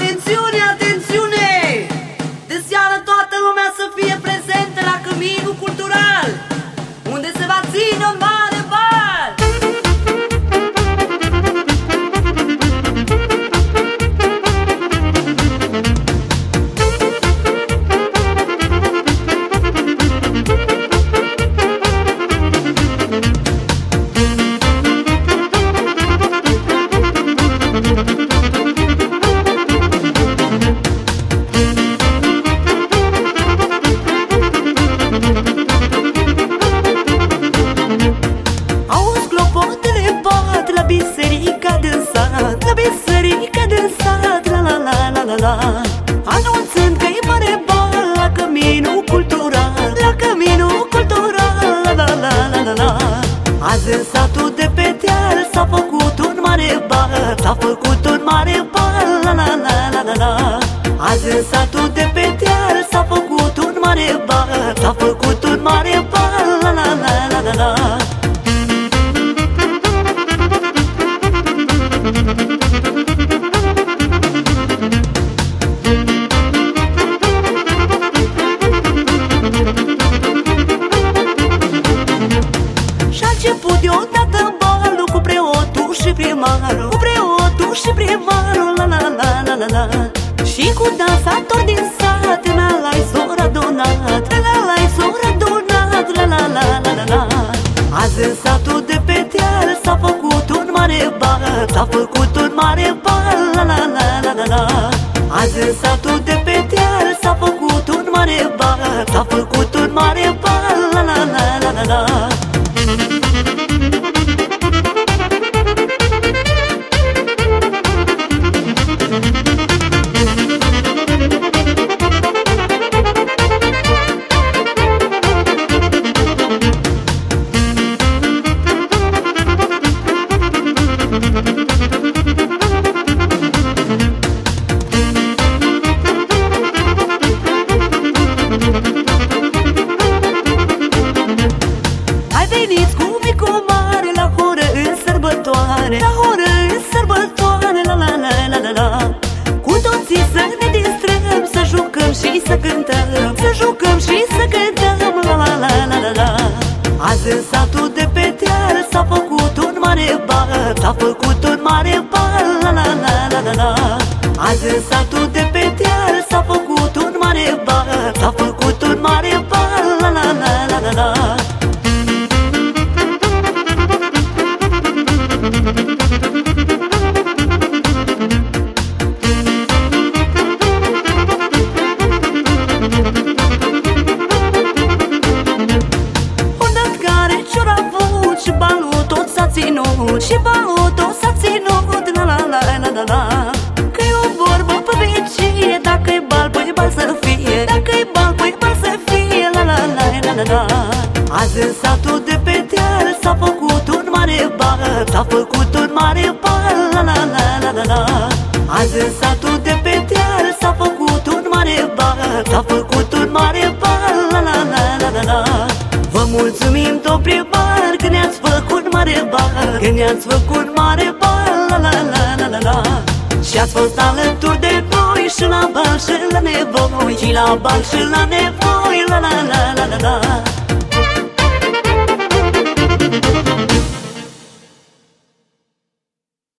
Attenzione, attenzione! La la la la Anunțând că e mare bal la căminul cultural La căminul cultural, la la la la la. La Azi în satul de pe deal s-a făcut un mare bal S-a făcut un mare bal, la la la la la la. Azi în satul de pe deal s-a făcut un mare bal S-a făcut un mare bal, primarul Cu preotul și primarul, la la la la la la Și cu dansatori din sat, la la s-au adunat La la s-au adunat, la la la la la la Azi în satul de pe deal s-a făcut un mare bal S-a făcut un mare bal, la la la la la la Azi în satul de pe deal s-a făcut un mare bal S-a făcut un mare bal, să ne distrăm, să jucăm și să cântăm. Să jucăm și să cântăm, la la la la la la. Azi în satul de pe deal s-a făcut un mare bal. S-a făcut un mare bal, la la la la la la. Azi în satul de pe deal s-a făcut un mare bal. S-a făcut la la la la Azi în satul de pe deal S-a făcut un mare bal S-a făcut un mare bal La la la la la la Azi în satul de pe deal S-a făcut un mare bal S-a făcut un mare bal La la la la la la Vă mulțumim, tot primar, că ne-ați făcut mare bar Că ne-ați făcut mare bar, la la la la la la Și ați fost alături de noi și la bal și la nevoi Și la bal și la nevoi, la la la la la la